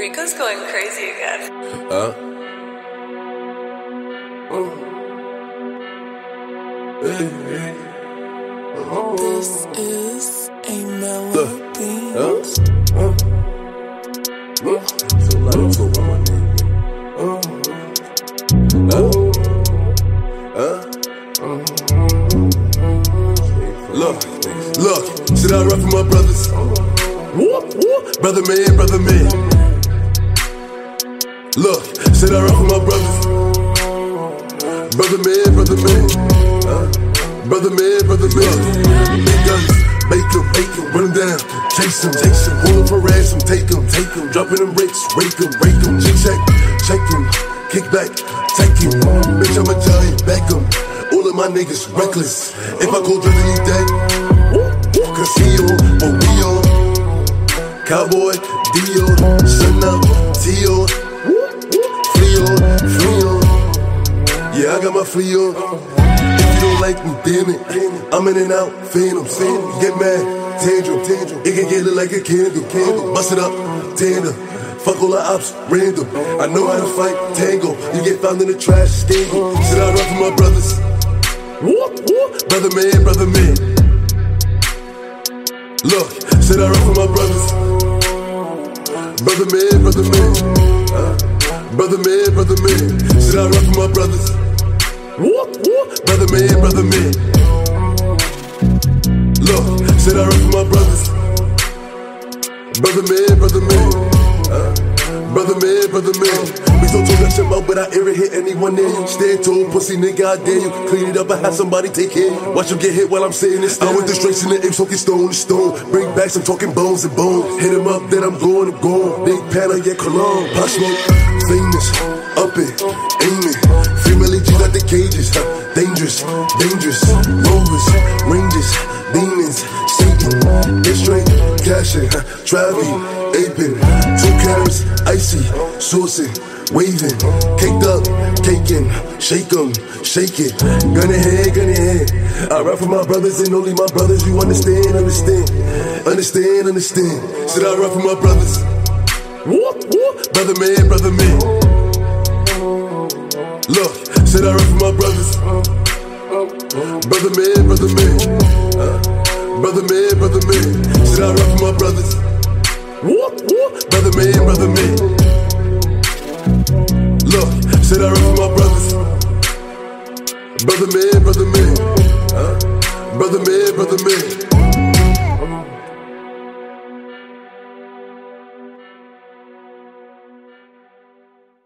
Rico's going crazy again. Huh? This is a melody. Huh? Huh? So loud, so on my name. Huh? Huh? Look, look, should I run for my brothers? Whoop, whoop, brother man, brother man. Look, should I run for my brothers? Brother man, brother man. Huh? Brother man, brother man. Big guns, make 'em, make 'em, run 'em down, chase 'em, chase 'em, hold 'em for ransom, take 'em, take 'em, dropping them bricks, rake 'em, rake 'em, check, check, check 'em, kick back, take 'em, bitch, I'm a giant, back 'em. All of my niggas reckless. If I go drilling, you dead. Casino, but we on. Cowboy, Dio, Sun up, Tio, I got my flea on. If you don't like me, damn it. I'm in and out, phantom, phantom. Get mad, tantrum, tantrum. It can get lit like a candle, candle. Bust it up, tandem. Fuck all the ops, random. I know how to fight, tango. You get found in the trash, scandal. Sit I run for my brothers. Whoop, whoop. Brother man, brother man. Look, said I run for my brothers. Brother man, brother man. Brother man, brother man. Said I run for my brothers. Whoop, whoop. Brother man, brother man. Look, said I run for my brothers. Brother man, brother man. Huh? Brother man, brother man. We don't talk that shit about, but I ever hit anyone near you. Stand tall, pussy nigga, I dare you. Clean it up, I have somebody take care. Watch him get hit while I'm saying this. I went the straight in the aim, talking stone to stone. Bring back some talking bones and bones. Hit him up, then I'm going, I'm going. Big panel, yeah, cologne. Pop smoke, famous, up it, aiming. Female G's at the? Dangerous, dangerous. Rovers, rangers, demons, Satan. Get straight, cashing? Travi, aping. Two carats, icy, saucing, waving. Caked up, caking, shake 'em, shake it. Gun ahead, gun ahead. I rap for my brothers and only my brothers. You understand, understand, understand, understand. Said I rap for my brothers. Whoop, whoop. Brother man, brother man. Look, said I rap for my brothers. Brother man, brother man. Huh? Brother man, brother man. Should I rap for my brothers. Whoop, whoop. Brother man, brother man. Look, said I rap for my brothers. Brother man, brother man. Huh? Brother man, brother man.